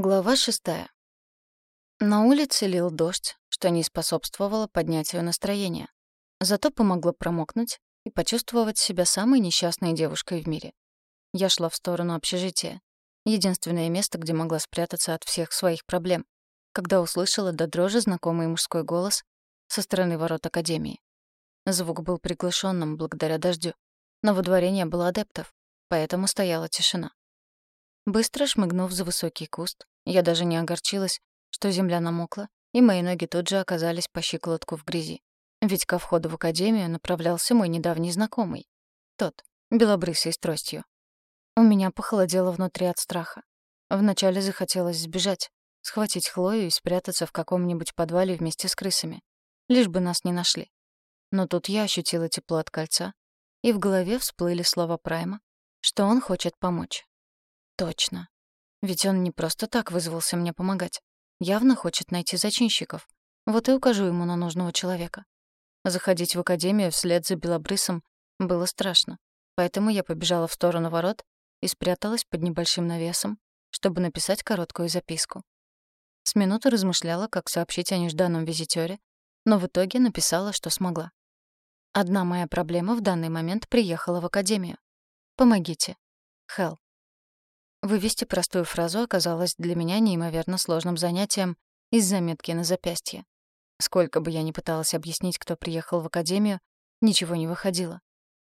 Глава шестая. На улице лил дождь, что не способствовало поднятию настроения. Зато помогло промокнуть и почувствовать себя самой несчастной девушкой в мире. Я шла в сторону общежития. Единственное место, где могла спрятаться от всех своих проблем, когда услышала до дрожи знакомый мужской голос со стороны ворот Академии. Звук был приглушенным благодаря дождю, но во дворе не было адептов, поэтому стояла тишина. Быстро шмыгнув за высокий куст, я даже не огорчилась, что земля намокла, и мои ноги тут же оказались по щиколотку в грязи. Ведь ко входу в академию направлялся мой недавний знакомый. Тот, белобрысый с тростью. У меня похолодело внутри от страха. Вначале захотелось сбежать, схватить Хлою и спрятаться в каком-нибудь подвале вместе с крысами. Лишь бы нас не нашли. Но тут я ощутила тепло от кольца, и в голове всплыли слова Прайма, что он хочет помочь. Точно. Ведь он не просто так вызвался мне помогать. Явно хочет найти зачинщиков. Вот и укажу ему на нужного человека. Заходить в академию вслед за Белобрысом было страшно. Поэтому я побежала в сторону ворот и спряталась под небольшим навесом, чтобы написать короткую записку. С минуты размышляла, как сообщить о нежданном визитёре, но в итоге написала, что смогла. Одна моя проблема в данный момент приехала в академию. Помогите. Хелл. Вывести простую фразу оказалось для меня неимоверно сложным занятием из заметки на запястье. Сколько бы я ни пыталась объяснить, кто приехал в академию, ничего не выходило.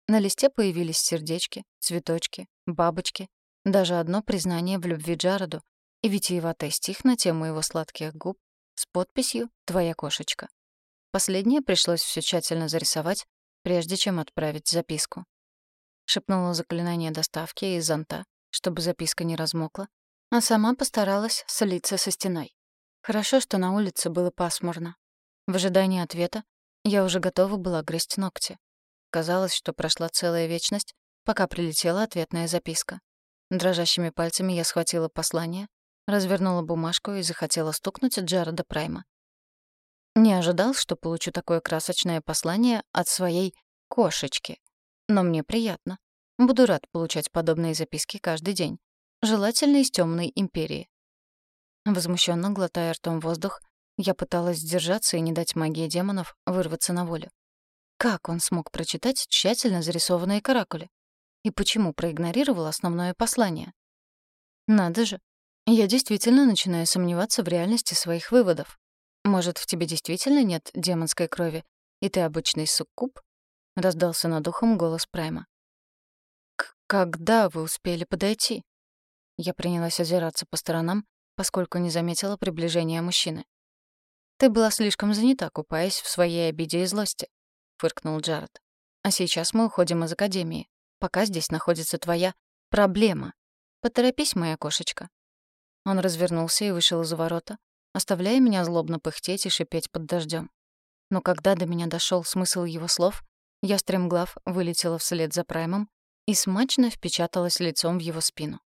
На листе появились сердечки, цветочки, бабочки, даже одно признание в любви Джароду и витиеватый стих на тему его сладких губ с подписью «Твоя кошечка». Последнее пришлось все тщательно зарисовать, прежде чем отправить записку. Шепнула заклинание доставки из зонта, чтобы записка не размокла, а сама постаралась слиться со стеной. Хорошо, что на улице было пасмурно. В ожидании ответа я уже готова была грызть ногти. Казалось, что прошла целая вечность, пока прилетела ответная записка. Дрожащими пальцами я схватила послание, развернула бумажку и захотела стукнуть Джареда Прайма. Не ожидал, что получу такое красочное послание от своей кошечки. Но мне приятно. Буду рад получать подобные записки каждый день. Желательно из темной империи. Возмущенно глотая ртом воздух, я пыталась сдержаться и не дать магии демонов вырваться на волю. Как он смог прочитать тщательно зарисованные каракули? И почему проигнорировал основное послание? Надо же. Я действительно начинаю сомневаться в реальности своих выводов. Может, в тебе действительно нет демонской крови, и ты обычный суккуб? Раздался над ухом голос Прайма. «Когда вы успели подойти?» Я принялась озираться по сторонам, поскольку не заметила приближения мужчины. «Ты была слишком занята, купаясь в своей обиде и злости», — фыркнул Джаред. «А сейчас мы уходим из Академии. Пока здесь находится твоя проблема. Поторопись, моя кошечка». Он развернулся и вышел из ворота, оставляя меня злобно пыхтеть и шипеть под дождем. Но когда до меня дошел смысл его слов, я стремглав вылетела вслед за Праймом и смачно впечаталась лицом в его спину.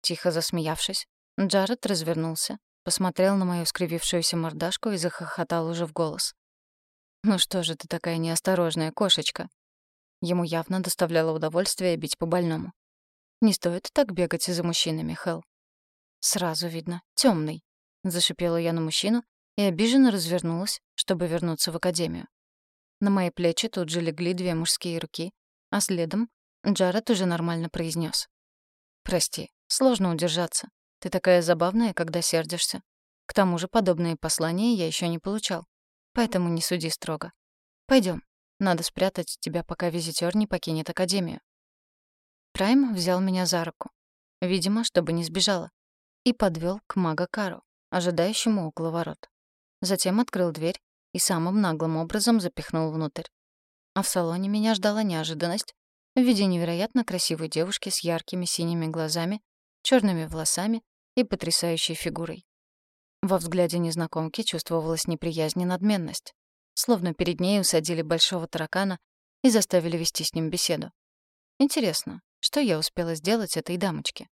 Тихо засмеявшись, Джаред развернулся, посмотрел на мою скривившуюся мордашку и захохотал уже в голос. «Ну что же ты такая неосторожная кошечка?» Ему явно доставляло удовольствие бить по больному. «Не стоит так бегать за мужчинами, Хелл». «Сразу видно, темный, зашипела я на мужчину и обиженно развернулась, чтобы вернуться в академию. На мои плечи тут же легли две мужские руки, а следом Джаред уже нормально произнес: «Прости, сложно удержаться. Ты такая забавная, когда сердишься. К тому же подобные послания я еще не получал. Поэтому не суди строго. Пойдем. Надо спрятать тебя, пока визитер не покинет Академию». Прайм взял меня за руку, видимо, чтобы не сбежала, и подвел к мага Кару, ожидающему около ворот. Затем открыл дверь и самым наглым образом запихнул внутрь. А в салоне меня ждала неожиданность, в виде невероятно красивой девушки с яркими синими глазами, черными волосами и потрясающей фигурой. Во взгляде незнакомки чувствовалась неприязнь и надменность, словно перед ней усадили большого таракана и заставили вести с ним беседу. Интересно, что я успела сделать этой дамочке?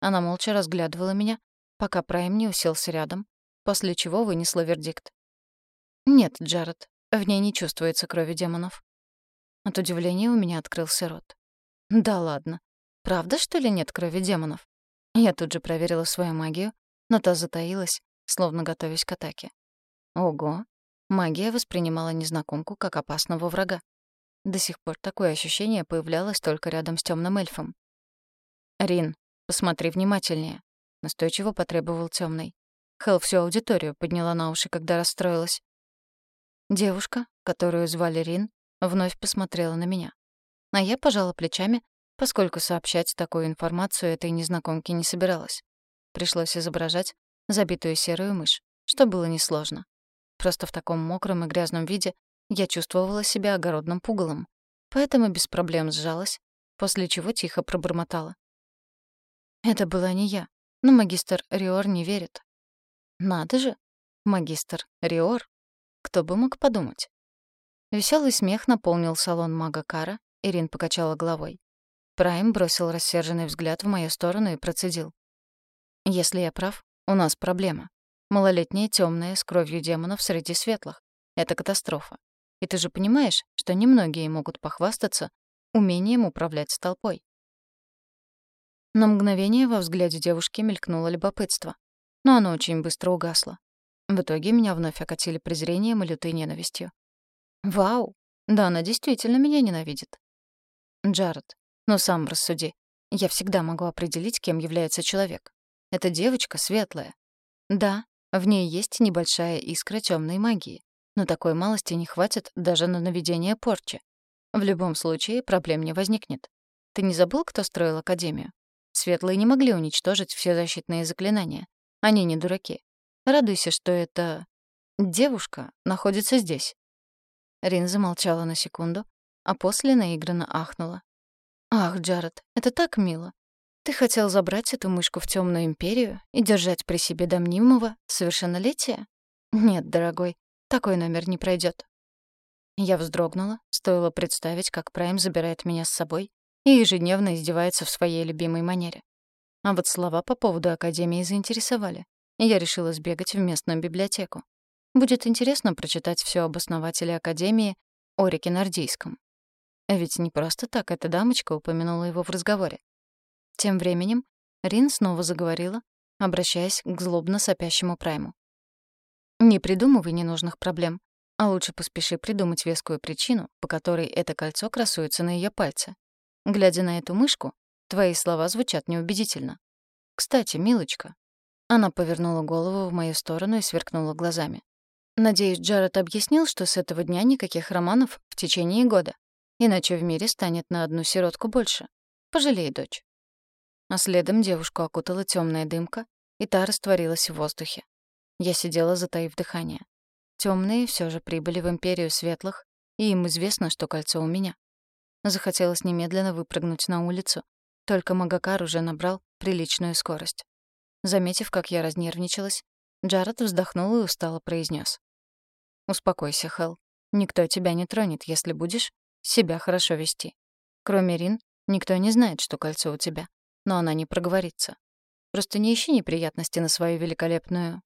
Она молча разглядывала меня, пока Прайм не уселся рядом, после чего вынесла вердикт. «Нет, Джаред, в ней не чувствуется крови демонов. От удивления у меня открылся рот. Да ладно. Правда, что ли, нет крови демонов? Я тут же проверила свою магию, но та затаилась, словно готовясь к атаке. Ого! Магия воспринимала незнакомку как опасного врага. До сих пор такое ощущение появлялось только рядом с темным эльфом. «Рин, посмотри внимательнее», — настойчиво потребовал темный. Хел всю аудиторию подняла на уши, когда расстроилась. Девушка, которую звали Рин, вновь посмотрела на меня. А я пожала плечами, поскольку сообщать такую информацию этой незнакомке не собиралась. Пришлось изображать забитую серую мышь, что было несложно. Просто в таком мокром и грязном виде я чувствовала себя огородным пугалом, поэтому без проблем сжалась, после чего тихо пробормотала. Это была не я, но магистр Риор не верит. Надо же, магистр Риор. Кто бы мог подумать? Веселый смех наполнил салон мага Кара, Ирин покачала головой. Прайм бросил рассерженный взгляд в мою сторону и процедил. «Если я прав, у нас проблема. Малолетняя темная с кровью демонов среди светлых. Это катастрофа. И ты же понимаешь, что немногие могут похвастаться умением управлять толпой». На мгновение во взгляде девушки мелькнуло любопытство, но оно очень быстро угасло. В итоге меня вновь окатили презрением и лютой ненавистью. «Вау! Да она действительно меня ненавидит. Джаред, ну сам рассуди. Я всегда могу определить, кем является человек. Эта девочка светлая. Да, в ней есть небольшая искра темной магии, но такой малости не хватит даже на наведение порчи. В любом случае проблем не возникнет. Ты не забыл, кто строил Академию? Светлые не могли уничтожить все защитные заклинания. Они не дураки. Радуйся, что эта... девушка находится здесь. Рин замолчала на секунду, а после наигранно ахнула. «Ах, Джаред, это так мило. Ты хотел забрать эту мышку в темную империю и держать при себе до мнимого совершеннолетия? Нет, дорогой, такой номер не пройдет. Я вздрогнула, стоило представить, как Прайм забирает меня с собой и ежедневно издевается в своей любимой манере. А вот слова по поводу Академии заинтересовали, и я решила сбегать в местную библиотеку. Будет интересно прочитать все об основателе Академии Орике. А ведь не просто так эта дамочка упомянула его в разговоре. Тем временем Рин снова заговорила, обращаясь к злобно сопящему Прайму. «Не придумывай ненужных проблем, а лучше поспеши придумать вескую причину, по которой это кольцо красуется на ее пальце. Глядя на эту мышку, твои слова звучат неубедительно. Кстати, милочка». Она повернула голову в мою сторону и сверкнула глазами. «Надеюсь, Джаред объяснил, что с этого дня никаких романов в течение года. Иначе в мире станет на одну сиротку больше. Пожалей дочь. А следом девушку окутала темная дымка, и та растворилась в воздухе. Я сидела, затаив дыхание. Темные все же прибыли в империю светлых, и им известно, что кольцо у меня. Захотелось немедленно выпрыгнуть на улицу, только Магакар уже набрал приличную скорость. Заметив, как я разнервничалась, Джаред вздохнул и устало произнес: «Успокойся, Хелл. Никто тебя не тронет, если будешь себя хорошо вести. Кроме Рин, никто не знает, что кольцо у тебя, но она не проговорится. Просто не ищи неприятности на свою великолепную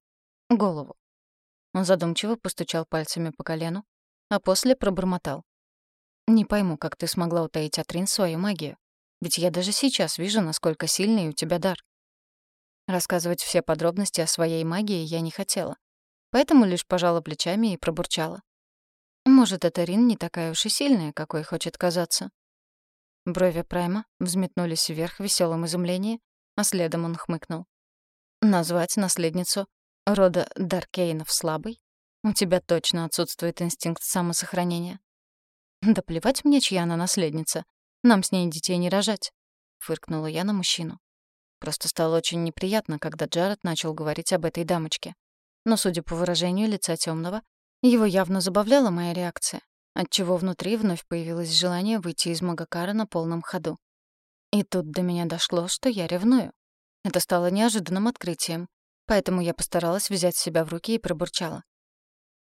голову. Он задумчиво постучал пальцами по колену, а после пробормотал. «Не пойму, как ты смогла утаить от Рин свою магию. Ведь я даже сейчас вижу, насколько сильный у тебя дар». Рассказывать все подробности о своей магии я не хотела, поэтому лишь пожала плечами и пробурчала. Может, эта Рин не такая уж и сильная, какой хочет казаться. Брови Прайма взметнулись вверх в веселом изумлении, а следом он хмыкнул. «Назвать наследницу рода Даркейнов слабой? У тебя точно отсутствует инстинкт самосохранения». «Да плевать мне, чья она наследница. Нам с ней детей не рожать», — фыркнула я на мужчину. Просто стало очень неприятно, когда Джаред начал говорить об этой дамочке. Но, судя по выражению лица темного, его явно забавляла моя реакция, отчего внутри вновь появилось желание выйти из Магакара на полном ходу. И тут до меня дошло, что я ревную. Это стало неожиданным открытием, поэтому я постаралась взять себя в руки и пробурчала.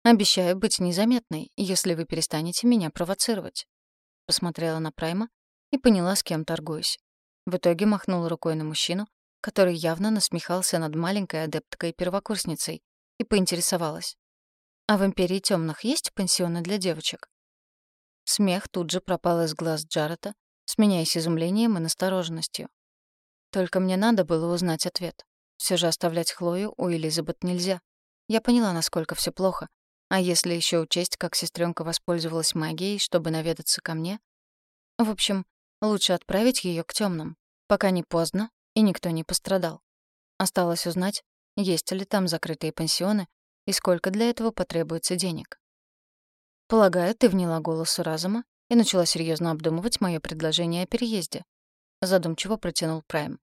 «Обещаю быть незаметной, если вы перестанете меня провоцировать». Посмотрела на Прайма и поняла, с кем торгуюсь. В итоге махнула рукой на мужчину, который явно насмехался над маленькой адепткой-первокурсницей, и поинтересовалась. А в Империи Тёмных есть пансионы для девочек? Смех тут же пропал из глаз Джарета, сменяясь изумлением и настороженностью. Только мне надо было узнать ответ. Все же оставлять Хлою у Элизабет нельзя. Я поняла, насколько все плохо. А если еще учесть, как сестренка воспользовалась магией, чтобы наведаться ко мне? В общем, лучше отправить ее к темным, пока не поздно и никто не пострадал. Осталось узнать, есть ли там закрытые пансионы и сколько для этого потребуется денег. Полагаю, ты вняла голосу разума и начала серьезно обдумывать мое предложение о переезде. Задумчиво протянул Прайм.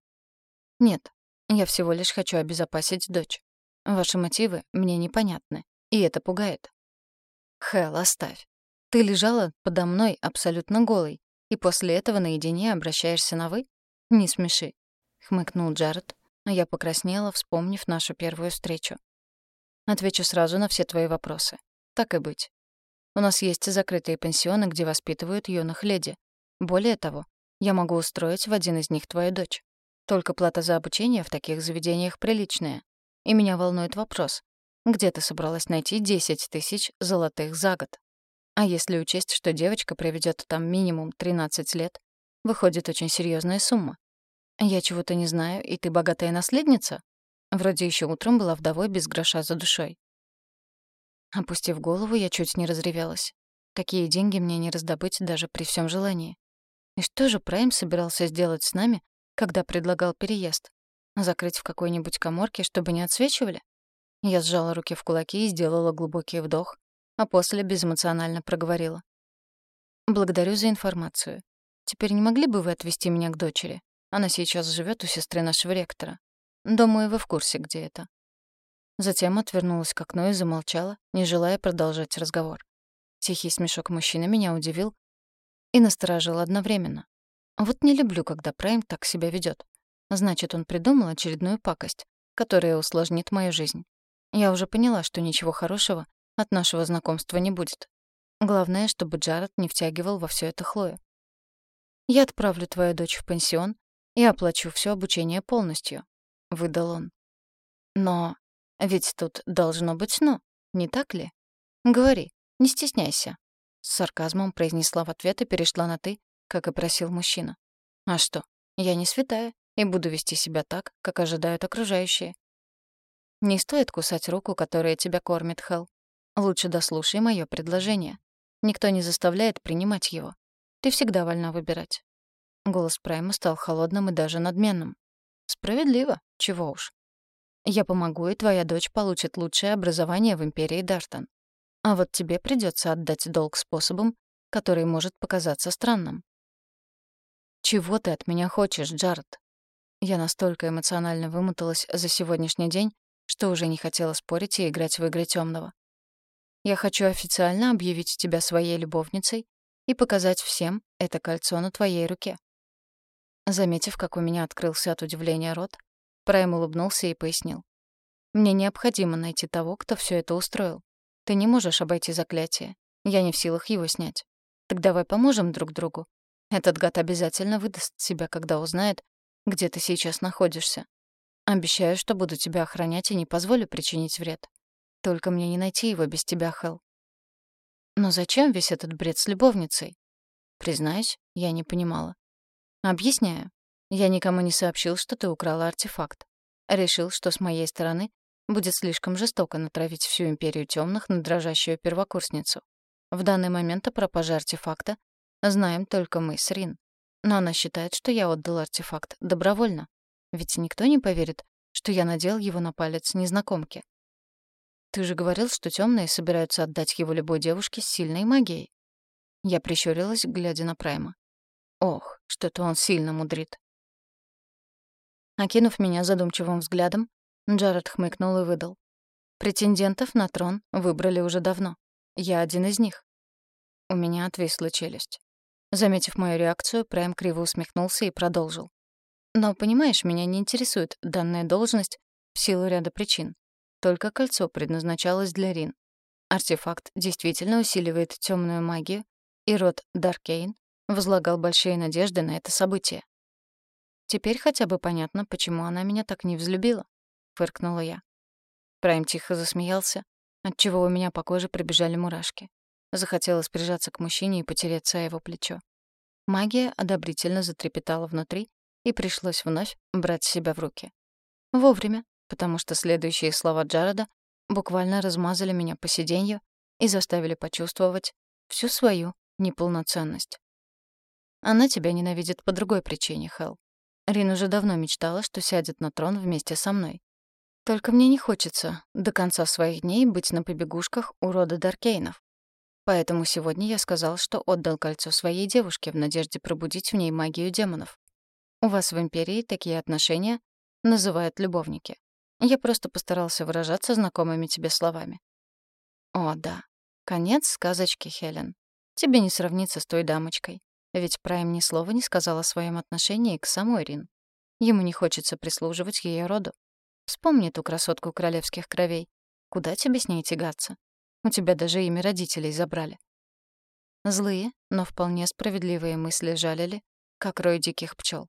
Нет, я всего лишь хочу обезопасить дочь. Ваши мотивы мне непонятны, и это пугает. Хэл, оставь. Ты лежала подо мной абсолютно голой, и после этого наедине обращаешься на «вы»? Не смеши. Хмыкнул Джаред, а я покраснела, вспомнив нашу первую встречу. Отвечу сразу на все твои вопросы. Так и быть. У нас есть закрытые пансионы, где воспитывают юных леди. Более того, я могу устроить в один из них твою дочь. Только плата за обучение в таких заведениях приличная. И меня волнует вопрос. Где ты собралась найти 10 тысяч золотых за год? А если учесть, что девочка проведет там минимум 13 лет, выходит очень серьезная сумма. Я чего-то не знаю, и ты богатая наследница? Вроде еще утром была вдовой без гроша за душой. Опустив голову, я чуть не разревелась. Такие деньги мне не раздобыть даже при всем желании. И что же Прайм собирался сделать с нами, когда предлагал переезд. Закрыть в какой-нибудь коморке, чтобы не отсвечивали? Я сжала руки в кулаки и сделала глубокий вдох, а после безэмоционально проговорила. «Благодарю за информацию. Теперь не могли бы вы отвезти меня к дочери? Она сейчас живет у сестры нашего ректора. Думаю, вы в курсе, где это». Затем отвернулась к окну и замолчала, не желая продолжать разговор. Тихий смешок мужчины меня удивил и насторожил одновременно. Вот не люблю, когда Прайм так себя ведет. Значит, он придумал очередную пакость, которая усложнит мою жизнь. Я уже поняла, что ничего хорошего от нашего знакомства не будет. Главное, чтобы Джаред не втягивал во все это Хлою. «Я отправлю твою дочь в пансион и оплачу все обучение полностью», — выдал он. «Но ведь тут должно быть «но», не так ли? Говори, не стесняйся», — с сарказмом произнесла в ответ и перешла на «ты», как и просил мужчина. А что, я не святая и буду вести себя так, как ожидают окружающие. Не стоит кусать руку, которая тебя кормит, Хел. Лучше дослушай моё предложение. Никто не заставляет принимать его. Ты всегда вольна выбирать. Голос Прайма стал холодным и даже надменным. Справедливо, чего уж. Я помогу, и твоя дочь получит лучшее образование в империи Дартон. А вот тебе придется отдать долг способом, который может показаться странным. «Чего ты от меня хочешь, Джаред?» Я настолько эмоционально вымоталась за сегодняшний день, что уже не хотела спорить и играть в игры тёмного. Я хочу официально объявить тебя своей любовницей и показать всем это кольцо на твоей руке. Заметив, как у меня открылся от удивления рот, Прайм улыбнулся и пояснил. «Мне необходимо найти того, кто всё это устроил. Ты не можешь обойти заклятие. Я не в силах его снять. Так давай поможем друг другу этот гад обязательно выдаст себя, когда узнает, где ты сейчас находишься. Обещаю, что буду тебя охранять и не позволю причинить вред. Только мне не найти его без тебя, Хэл. Но зачем весь этот бред с любовницей? Признаюсь, я не понимала. Объясняю. Я никому не сообщил, что ты украла артефакт. Решил, что с моей стороны будет слишком жестоко натравить всю империю тёмных на дрожащую первокурсницу. В данный момент о пропаже артефакта Знаем только мы с Рин. Но она считает, что я отдал артефакт добровольно. Ведь никто не поверит, что я надел его на палец незнакомки. Ты же говорил, что темные собираются отдать его любой девушке с сильной магией. Я прищурилась, глядя на Прайма. Ох, что-то он сильно мудрит. Окинув меня задумчивым взглядом, Джаред хмыкнул и выдал. Претендентов на трон выбрали уже давно. Я один из них. У меня отвисла челюсть. Заметив мою реакцию, Прайм криво усмехнулся и продолжил. «Но, понимаешь, меня не интересует данная должность в силу ряда причин. Только кольцо предназначалось для Рин. Артефакт действительно усиливает темную магию, и род Даркейн возлагал большие надежды на это событие. Теперь хотя бы понятно, почему она меня так не взлюбила, фыркнула я. Прайм тихо засмеялся, отчего у меня по коже пробежали мурашки. Захотелось прижаться к мужчине и потереться о его плечо. Магия одобрительно затрепетала внутри, и пришлось вновь брать себя в руки. Вовремя, потому что следующие слова Джареда буквально размазали меня по сиденью и заставили почувствовать всю свою неполноценность. Она тебя ненавидит по другой причине, Хелл. Рин уже давно мечтала, что сядет на трон вместе со мной. Только мне не хочется до конца своих дней быть на побегушках у рода Даркейнов. Поэтому сегодня я сказал, что отдал кольцо своей девушке в надежде пробудить в ней магию демонов. У вас в Империи такие отношения называют любовники. Я просто постарался выражаться знакомыми тебе словами. О, да. Конец сказочки, Хелен. Тебе не сравнится с той дамочкой. Ведь Прайм ни слова не сказал о своем отношении к самой Рин. Ему не хочется прислуживать ее роду. Вспомни ту красотку королевских кровей. Куда тебе с ней тягаться? У тебя даже имя родителей забрали. Злые, но вполне справедливые мысли жалили, как рой диких пчел.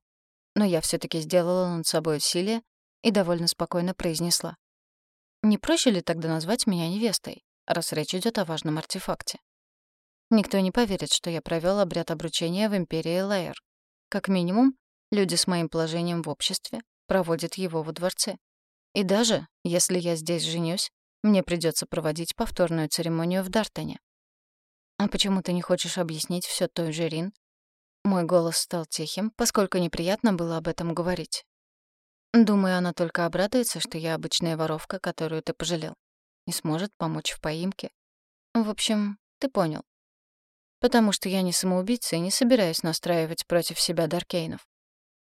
Но я все таки сделала над собой усилие и довольно спокойно произнесла. «Не проще ли тогда назвать меня невестой, раз речь идет о важном артефакте?» Никто не поверит, что я провел обряд обручения в Империи Лейер. Как минимум, люди с моим положением в обществе проводят его во дворце. И даже, если я здесь женюсь, мне придется проводить повторную церемонию в Дартоне. А почему ты не хочешь объяснить все той же Рин? Мой голос стал тихим, поскольку неприятно было об этом говорить. Думаю, она только обрадуется, что я обычная воровка, которую ты пожалел, и сможет помочь в поимке. В общем, ты понял. Потому что я не самоубийца и не собираюсь настраивать против себя Даркейнов.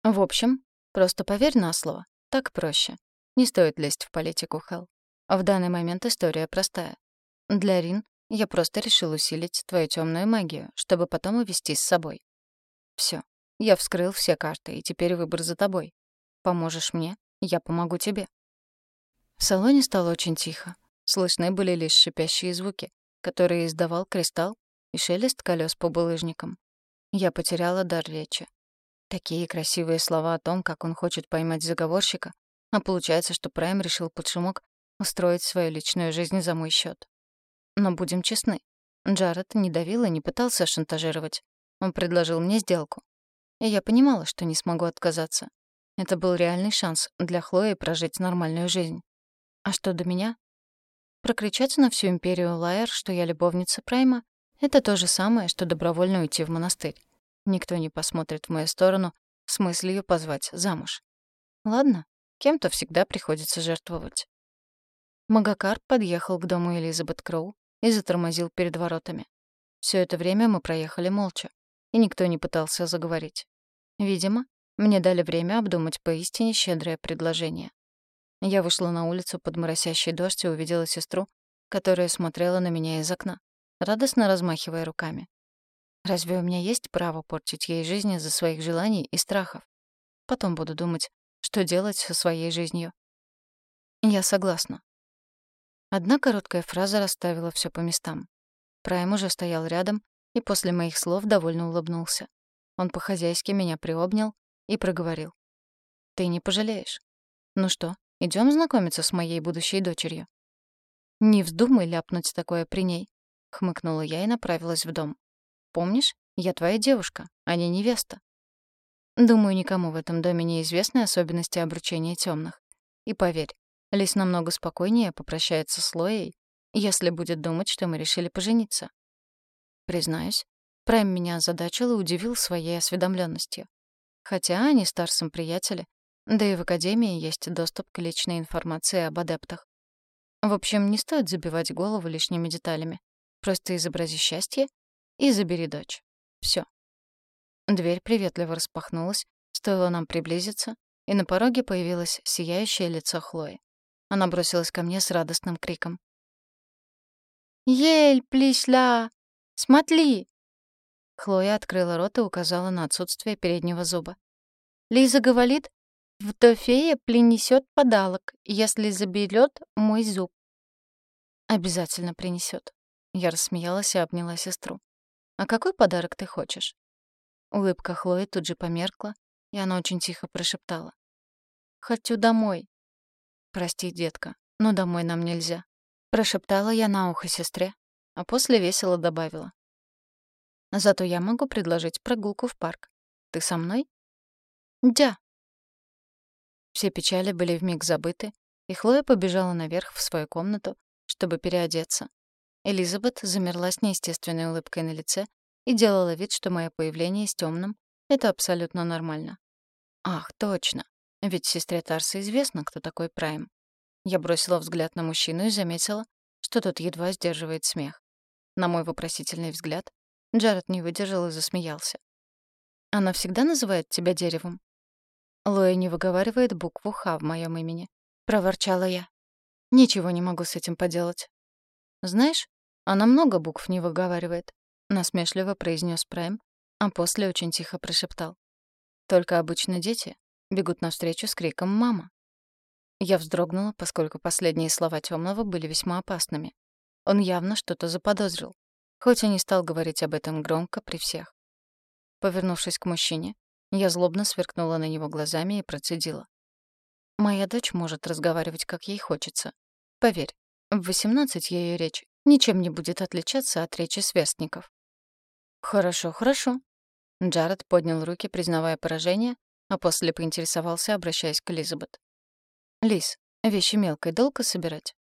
В общем, просто поверь на слово. Так проще. Не стоит лезть в политику, Хелл. В данный момент история простая. Для Рин я просто решил усилить твою темную магию, чтобы потом увести с собой. Все. Я вскрыл все карты, и теперь выбор за тобой. Поможешь мне, я помогу тебе. В салоне стало очень тихо. Слышны были лишь шипящие звуки, которые издавал кристалл и шелест колес по булыжникам. Я потеряла дар речи. Такие красивые слова о том, как он хочет поймать заговорщика, а получается, что Прайм решил под шумок устроить свою личную жизнь за мой счет. Но будем честны, Джаред не давил и не пытался шантажировать. Он предложил мне сделку. И я понимала, что не смогу отказаться. Это был реальный шанс для Хлои прожить нормальную жизнь. А что до меня? Прокричать на всю империю Лайер, что я любовница Прайма, это то же самое, что добровольно уйти в монастырь. Никто не посмотрит в мою сторону с мыслью позвать замуж. Ладно, кем-то всегда приходится жертвовать. Магакар подъехал к дому Элизабет Кроу и затормозил перед воротами. Все это время мы проехали молча, и никто не пытался заговорить. Видимо, мне дали время обдумать поистине щедрое предложение. Я вышла на улицу под моросящий дождь и увидела сестру, которая смотрела на меня из окна, радостно размахивая руками. Разве у меня есть право портить ей жизнь из-за своих желаний и страхов? Потом буду думать, что делать со своей жизнью. Я согласна. Одна короткая фраза расставила все по местам. Прайм уже стоял рядом и после моих слов довольно улыбнулся. Он по-хозяйски меня приобнял и проговорил. «Ты не пожалеешь. Ну что, идем знакомиться с моей будущей дочерью?» «Не вздумай ляпнуть такое при ней», — хмыкнула я и направилась в дом. «Помнишь, я твоя девушка, а не невеста». Думаю, никому в этом доме не известны особенности обручения темных. И поверь, Лис намного спокойнее попрощается с Лоей, если будет думать, что мы решили пожениться. Признаюсь, Прайм меня озадачил и удивил своей осведомленностью. Хотя они с Тарсом приятели, да и в Академии есть доступ к личной информации об адептах. В общем, не стоит забивать голову лишними деталями. Просто изобрази счастье и забери дочь. Все. Дверь приветливо распахнулась, стоило нам приблизиться, и на пороге появилось сияющее лицо Хлои. Она бросилась ко мне с радостным криком. «Ель, плесля! Смотри!» Хлоя открыла рот и указала на отсутствие переднего зуба. «Лиза говорит, в Тофея принесет подарок, если заберет мой зуб». «Обязательно принесет. Я рассмеялась и обняла сестру. «А какой подарок ты хочешь?» Улыбка Хлои тут же померкла, и она очень тихо прошептала. «Хочу домой». «Прости, детка, но домой нам нельзя», — прошептала я на ухо сестре, а после весело добавила. «Зато я могу предложить прогулку в парк. Ты со мной?» «Дя», Все печали были вмиг забыты, и Хлоя побежала наверх в свою комнату, чтобы переодеться. Элизабет замерла с неестественной улыбкой на лице и делала вид, что мое появление с темным — это абсолютно нормально. Ах, точно. Ведь сестре Тарса известно, кто такой Прайм. Я бросила взгляд на мужчину и заметила, что тот едва сдерживает смех. На мой вопросительный взгляд Джаред не выдержал и засмеялся. «Она всегда называет тебя деревом?» Лоя не выговаривает букву «Х» в моем имени. Проворчала я. Ничего не могу с этим поделать. Знаешь, она много букв не выговаривает, насмешливо произнес Прайм, а после очень тихо прошептал. Только обычно дети бегут навстречу с криком «Мама!». Я вздрогнула, поскольку последние слова Тёмного были весьма опасными. Он явно что-то заподозрил, хоть и не стал говорить об этом громко при всех. Повернувшись к мужчине, я злобно сверкнула на него глазами и процедила. «Моя дочь может разговаривать, как ей хочется. Поверь, в 18 ее речь ничем не будет отличаться от речи сверстников». «Хорошо, хорошо». Джаред поднял руки, признавая поражение, а после поинтересовался, обращаясь к Элизабет. «Лиз, вещи мелкой долго собирать?»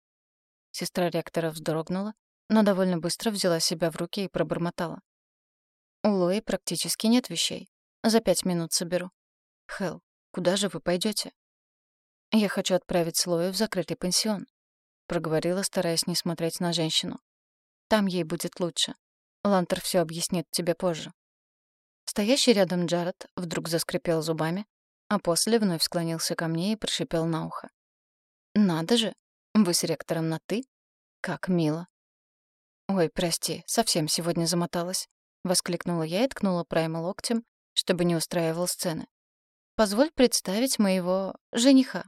Сестра ректора вздрогнула, но довольно быстро взяла себя в руки и пробормотала. «У Лои практически нет вещей. За пять минут соберу. Хелл, куда же вы пойдете? «Я хочу отправить Лою в закрытый пансион», — проговорила, стараясь не смотреть на женщину. «Там ей будет лучше. Лантер все объяснит тебе позже». Стоящий рядом Джаред вдруг заскрипел зубами, а после вновь склонился ко мне и прошипел на ухо. «Надо же! Вы с ректором на «ты»? Как мило!» «Ой, прости, совсем сегодня замоталась», — воскликнула я и ткнула Прайма локтем, чтобы не устраивал сцены. «Позволь представить моего жениха».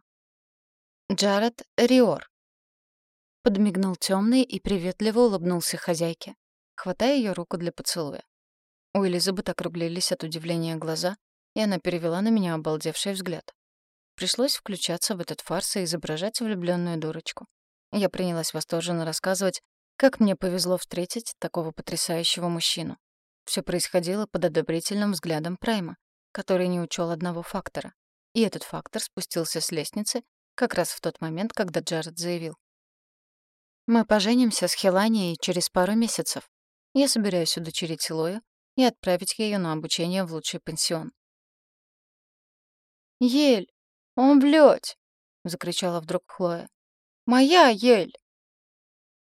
«Джаред Риор», — подмигнул темный и приветливо улыбнулся хозяйке, хватая ее руку для поцелуя. У Элизабет округлились от удивления глаза, и она перевела на меня обалдевший взгляд. Пришлось включаться в этот фарс и изображать влюбленную дурочку. Я принялась восторженно рассказывать, как мне повезло встретить такого потрясающего мужчину. Все происходило под одобрительным взглядом Прайма, который не учел одного фактора. И этот фактор спустился с лестницы как раз в тот момент, когда Джаред заявил. «Мы поженимся с Хеланией через пару месяцев. Я собираюсь удочерить Лою и отправить ее на обучение в лучший пансион. «Ель! Он, блядь!» — закричала вдруг Хлоя. «Моя ель!»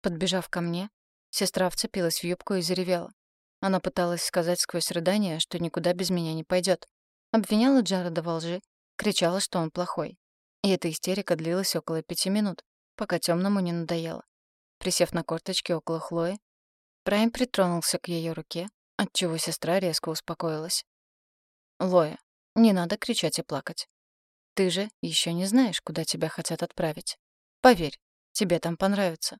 Подбежав ко мне, сестра вцепилась в юбку и заревела. Она пыталась сказать сквозь рыдания, что никуда без меня не пойдет. Обвиняла Джареда во лжи, кричала, что он плохой. И эта истерика длилась около пяти минут, пока темному не надоело. Присев на корточки около Хлои, Прайм притронулся к ее руке, отчего сестра резко успокоилась. «Лоя, не надо кричать и плакать. Ты же еще не знаешь, куда тебя хотят отправить. Поверь, тебе там понравится.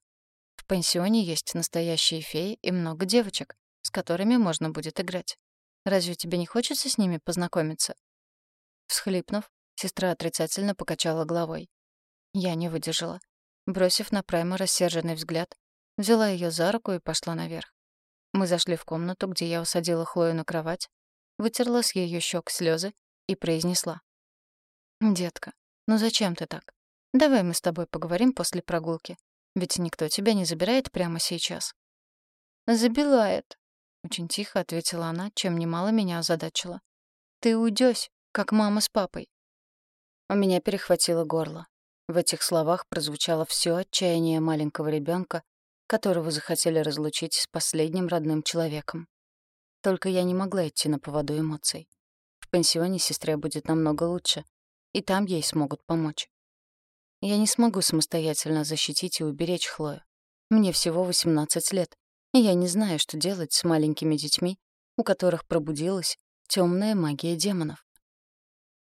В пансионе есть настоящие феи и много девочек, с которыми можно будет играть. Разве тебе не хочется с ними познакомиться?» Всхлипнув, сестра отрицательно покачала головой. Я не выдержала. Бросив на Прайма рассерженный взгляд, взяла ее за руку и пошла наверх. Мы зашли в комнату, где я усадила Хлою на кровать, вытерла с ее щек слезы и произнесла. «Детка, ну зачем ты так? Давай мы с тобой поговорим после прогулки, ведь никто тебя не забирает прямо сейчас». «Забирает», — очень тихо ответила она, чем немало меня озадачила. «Ты уйдёшь, как мама с папой». У меня перехватило горло. В этих словах прозвучало все отчаяние маленького ребенка, которого захотели разлучить с последним родным человеком. Только я не могла идти на поводу эмоций пансионе сестре будет намного лучше, и там ей смогут помочь. Я не смогу самостоятельно защитить и уберечь Хлою. Мне всего 18 лет, и я не знаю, что делать с маленькими детьми, у которых пробудилась темная магия демонов.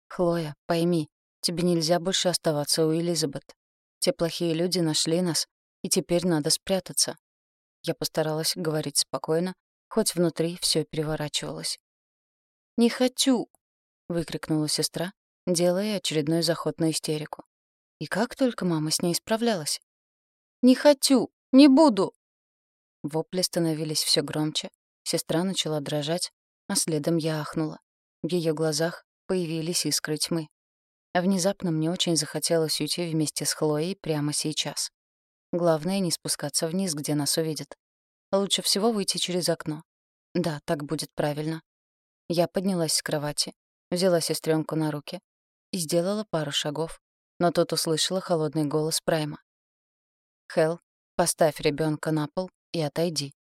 Хлоя, пойми, тебе нельзя больше оставаться у Элизабет. Те плохие люди нашли нас, и теперь надо спрятаться. Я постаралась говорить спокойно, хоть внутри все переворачивалось. «Не хочу!» — выкрикнула сестра, делая очередной заход на истерику. И как только мама с ней справлялась. «Не хочу! Не буду!» Вопли становились все громче, сестра начала дрожать, а следом я ахнула. В ее глазах появились искры тьмы. Внезапно мне очень захотелось уйти вместе с Хлоей прямо сейчас. Главное — не спускаться вниз, где нас увидят. Лучше всего выйти через окно. Да, так будет правильно. Я поднялась с кровати, взяла сестренку на руки и сделала пару шагов, но тут услышала холодный голос Прайма. «Хелл, поставь ребенка на пол и отойди».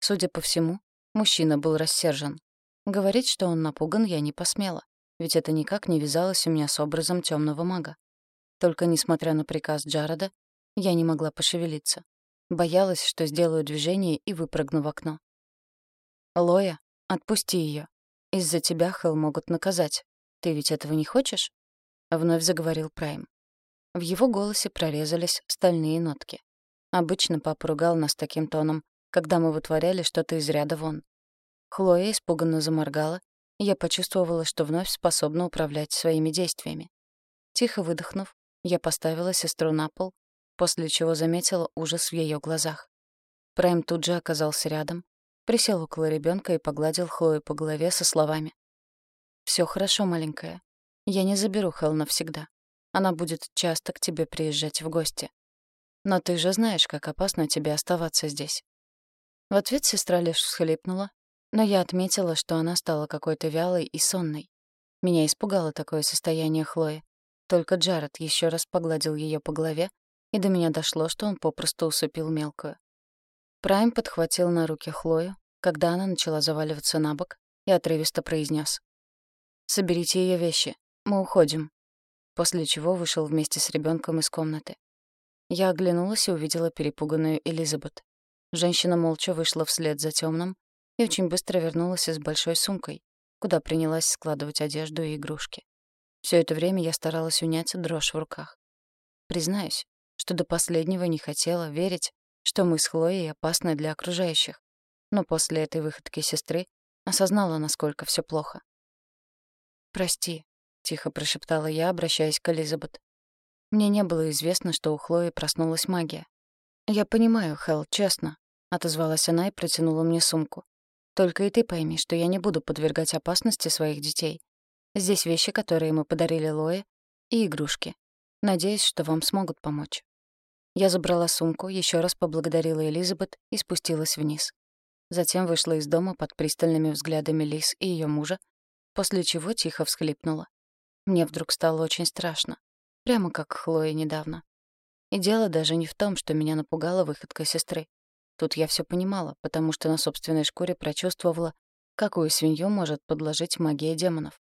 Судя по всему, мужчина был рассержен. Говорить, что он напуган, я не посмела, ведь это никак не вязалось у меня с образом темного мага. Только несмотря на приказ Джареда, я не могла пошевелиться. Боялась, что сделаю движение и выпрыгну в окно. «Лоя, отпусти ее. Из-за тебя Хелл могут наказать. Ты ведь этого не хочешь?» Вновь заговорил Прайм. В его голосе прорезались стальные нотки. Обычно папа ругал нас таким тоном, когда мы вытворяли что-то из ряда вон. Хлоя испуганно заморгала, я почувствовала, что вновь способна управлять своими действиями. Тихо выдохнув, я поставила сестру на пол, после чего заметила ужас в ее глазах. Прайм тут же оказался рядом, присел около ребенка и погладил Хлою по голове со словами. Все хорошо, маленькая. Я не заберу Хелл навсегда. Она будет часто к тебе приезжать в гости. Но ты же знаешь, как опасно тебе оставаться здесь». В ответ сестра лишь всхлипнула, но я отметила, что она стала какой-то вялой и сонной. Меня испугало такое состояние Хлои. Только Джаред еще раз погладил ее по голове, и до меня дошло, что он попросту усыпил мелкую. Прайм подхватил на руки Хлою, когда она начала заваливаться на бок, и отрывисто произнес: «Соберите ее вещи. Мы уходим после чего вышел вместе с ребенком из комнаты. Я оглянулась и увидела перепуганную Элизабет. Женщина молча вышла вслед за темным и очень быстро вернулась с большой сумкой, куда принялась складывать одежду и игрушки. Все это время я старалась унять дрожь в руках. Признаюсь, что до последнего не хотела верить, что мы с Хлоей опасны для окружающих. Но после этой выходки сестры осознала, насколько все плохо. «Прости», — тихо прошептала я, обращаясь к Элизабет. Мне не было известно, что у Хлои проснулась магия. «Я понимаю, Хелл, честно», — отозвалась она и протянула мне сумку. «Только и ты пойми, что я не буду подвергать опасности своих детей. Здесь вещи, которые мы подарили Лое, и игрушки. Надеюсь, что вам смогут помочь». Я забрала сумку, еще раз поблагодарила Элизабет и спустилась вниз. Затем вышла из дома под пристальными взглядами Лис и ее мужа, после чего тихо всхлипнула. Мне вдруг стало очень страшно. Прямо как Хлоя недавно. И дело даже не в том, что меня напугала выходка сестры. Тут я все понимала, потому что на собственной шкуре прочувствовала, какую свинью может подложить магия демонов.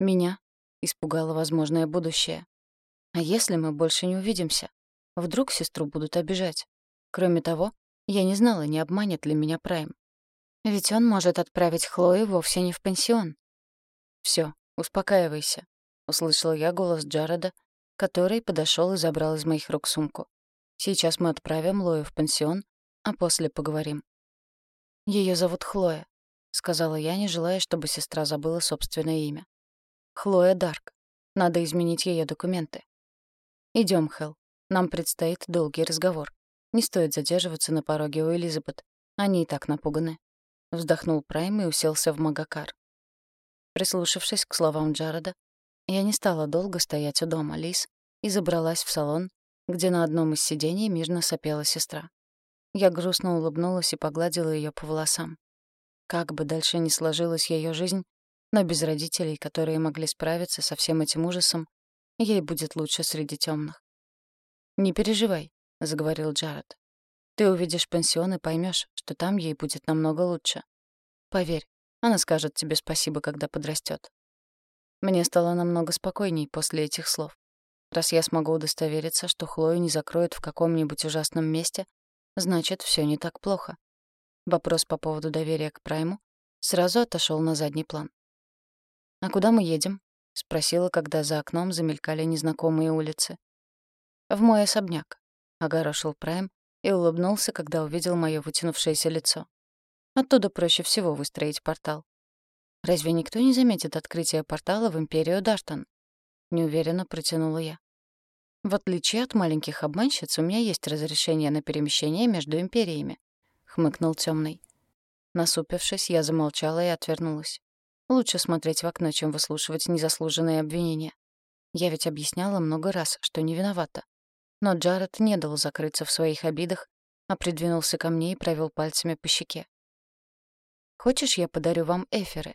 Меня испугало возможное будущее. А если мы больше не увидимся? Вдруг сестру будут обижать? Кроме того, я не знала, не обманет ли меня Прайм. Ведь он может отправить Хлою вовсе не в пансион. Все, успокаивайся услышала я голос Джареда, который подошел и забрал из моих рук сумку. Сейчас мы отправим Лою в пансион, а после поговорим. Ее зовут Хлоя, сказала я, не желая, чтобы сестра забыла собственное имя. Хлоя Дарк. Надо изменить ее документы. Идем, Хел. Нам предстоит долгий разговор. Не стоит задерживаться на пороге у Элизабет. Они и так напуганы. Вздохнул Прайм и уселся в Магакар. Прислушавшись к словам Джареда, я не стала долго стоять у дома Лис и забралась в салон, где на одном из сидений мирно сопела сестра. Я грустно улыбнулась и погладила ее по волосам. Как бы дальше ни сложилась ее жизнь, но без родителей, которые могли справиться со всем этим ужасом, ей будет лучше среди темных. «Не переживай», — заговорил Джаред. «Ты увидишь пансион и поймешь, что там ей будет намного лучше. Поверь, она скажет тебе спасибо, когда подрастет. Мне стало намного спокойней после этих слов. Раз я смогу удостовериться, что Хлою не закроют в каком-нибудь ужасном месте, значит, все не так плохо. Вопрос по поводу доверия к Прайму сразу отошел на задний план. «А куда мы едем?» — спросила, когда за окном замелькали незнакомые улицы. «В мой особняк», — огорошил Прайм и улыбнулся, когда увидел мое вытянувшееся лицо. «Оттуда проще всего выстроить портал. Разве никто не заметит открытие портала в Империю Даштан? Неуверенно протянула я. В отличие от маленьких обманщиц, у меня есть разрешение на перемещение между империями, хмыкнул темный. Насупившись, я замолчала и отвернулась. Лучше смотреть в окно, чем выслушивать незаслуженные обвинения. Я ведь объясняла много раз, что не виновата. Но Джаред не дал закрыться в своих обидах, а придвинулся ко мне и провел пальцами по щеке. «Хочешь, я подарю вам эфиры?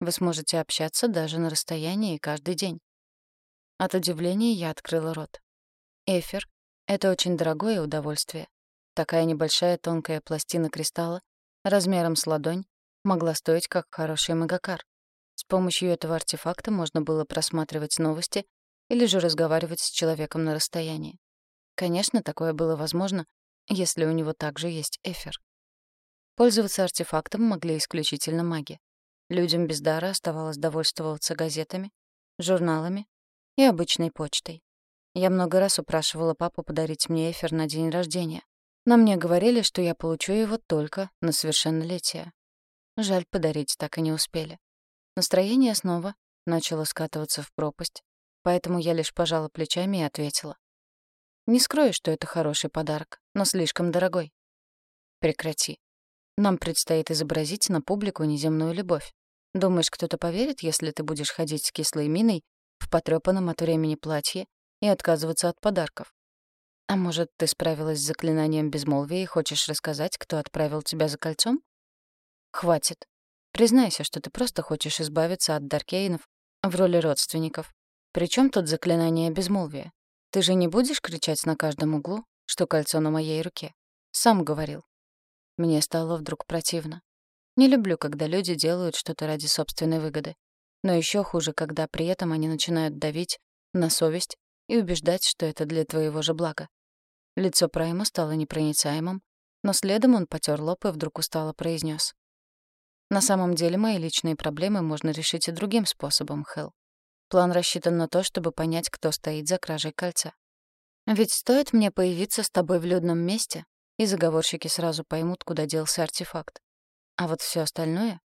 Вы сможете общаться даже на расстоянии каждый день». От удивления я открыла рот. Эфир — это очень дорогое удовольствие. Такая небольшая тонкая пластина кристалла, размером с ладонь, могла стоить как хороший магакар. С помощью этого артефакта можно было просматривать новости или же разговаривать с человеком на расстоянии. Конечно, такое было возможно, если у него также есть эфир. Пользоваться артефактом могли исключительно маги. Людям без дара оставалось довольствоваться газетами, журналами и обычной почтой. Я много раз упрашивала папу подарить мне эфир на день рождения, но мне говорили, что я получу его только на совершеннолетие. Жаль, подарить так и не успели. Настроение снова начало скатываться в пропасть, поэтому я лишь пожала плечами и ответила. Не скрою, что это хороший подарок, но слишком дорогой. Прекрати. Нам предстоит изобразить на публику неземную любовь. Думаешь, кто-то поверит, если ты будешь ходить с кислой миной в потрёпанном от времени платье и отказываться от подарков? А может, ты справилась с заклинанием безмолвия и хочешь рассказать, кто отправил тебя за кольцом? Хватит. Признайся, что ты просто хочешь избавиться от Даркейнов в роли родственников. Причем тут заклинание безмолвия? Ты же не будешь кричать на каждом углу, что кольцо на моей руке? Сам говорил. Мне стало вдруг противно. Не люблю, когда люди делают что-то ради собственной выгоды. Но еще хуже, когда при этом они начинают давить на совесть и убеждать, что это для твоего же блага. Лицо Прайма стало непроницаемым, но следом он потер лоб и вдруг устало произнес: «На самом деле мои личные проблемы можно решить и другим способом, Хелл. План рассчитан на то, чтобы понять, кто стоит за кражей кольца. Ведь стоит мне появиться с тобой в людном месте, и заговорщики сразу поймут, куда делся артефакт. А вот все остальное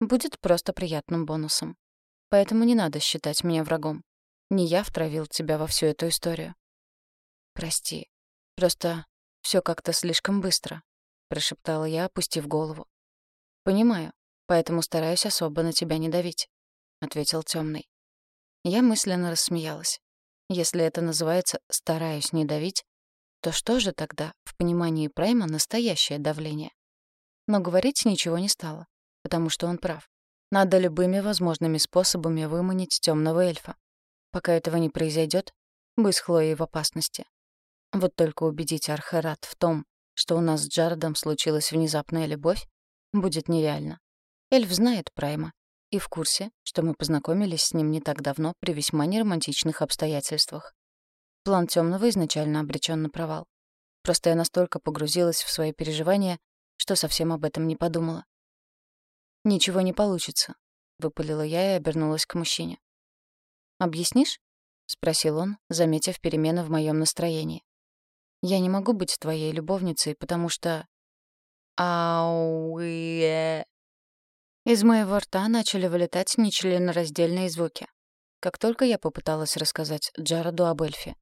будет просто приятным бонусом. Поэтому не надо считать меня врагом. Не я втравил тебя во всю эту историю. Прости. Просто все как-то слишком быстро, прошептала я, опустив голову. Понимаю, поэтому стараюсь особо на тебя не давить, ответил темный. Я мысленно рассмеялась. Если это называется «стараюсь не давить», то что же тогда, в понимании Прайма, настоящее давление? Но говорить ничего не стало, потому что он прав. Надо любыми возможными способами выманить темного эльфа. Пока этого не произойдет, с Хлоей в опасности. Вот только убедить Архерат в том, что у нас с Джаредом случилась внезапная любовь, будет нереально. Эльф знает Прайма и в курсе, что мы познакомились с ним не так давно при весьма неромантичных обстоятельствах. План Тёмного изначально обречён на провал. Просто я настолько погрузилась в свои переживания, что совсем об этом не подумала. «Ничего не получится», — выпалила я и обернулась к мужчине. «Объяснишь?» — спросил он, заметив перемены в моём настроении. «Я не могу быть твоей любовницей, потому что...» «Ауэ...» Из моего рта начали вылетать нечленораздельные звуки. Как только я попыталась рассказать Джароду об эльфе.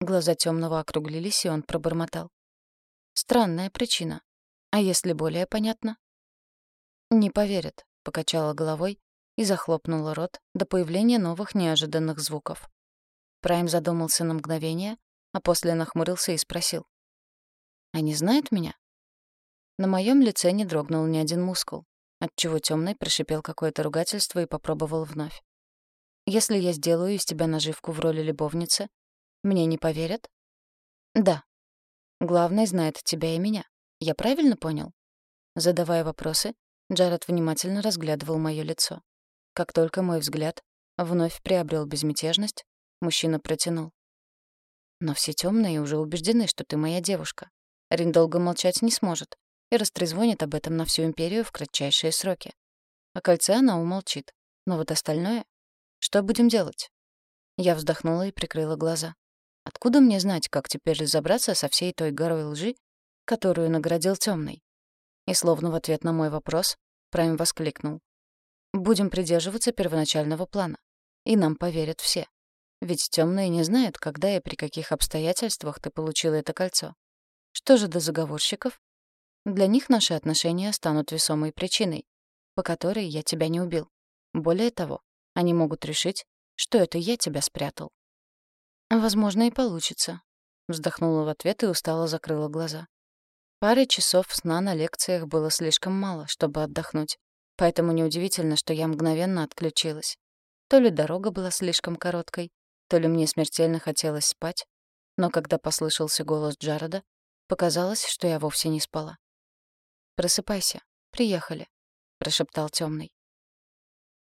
Глаза темного округлились, и он пробормотал. Странная причина. А если более понятно? Не поверят, покачала головой и захлопнула рот до появления новых неожиданных звуков. Прайм задумался на мгновение, а после нахмурился и спросил. «Они знают меня?» На моем лице не дрогнул ни один мускул отчего темный прошипел какое-то ругательство и попробовал вновь. «Если я сделаю из тебя наживку в роли любовницы, мне не поверят?» «Да. Главное, знает тебя и меня. Я правильно понял?» Задавая вопросы, Джаред внимательно разглядывал моё лицо. Как только мой взгляд вновь приобрел безмятежность, мужчина протянул. «Но все темные уже убеждены, что ты моя девушка. Рин долго молчать не сможет и растрезвонит об этом на всю империю в кратчайшие сроки. О кольце она умолчит. Но вот остальное... Что будем делать? Я вздохнула и прикрыла глаза. Откуда мне знать, как теперь разобраться со всей той горой лжи, которую наградил темный? И словно в ответ на мой вопрос, Прайм воскликнул. «Будем придерживаться первоначального плана, и нам поверят все. Ведь темные не знают, когда и при каких обстоятельствах ты получила это кольцо. Что же до заговорщиков? Для них наши отношения станут весомой причиной, по которой я тебя не убил. Более того, они могут решить, что это я тебя спрятал. «Возможно, и получится», — вздохнула в ответ и устало закрыла глаза. Пары часов сна на лекциях было слишком мало, чтобы отдохнуть, поэтому неудивительно, что я мгновенно отключилась. То ли дорога была слишком короткой, то ли мне смертельно хотелось спать, но когда послышался голос Джареда, показалось, что я вовсе не спала. «Просыпайся, приехали», — прошептал темный.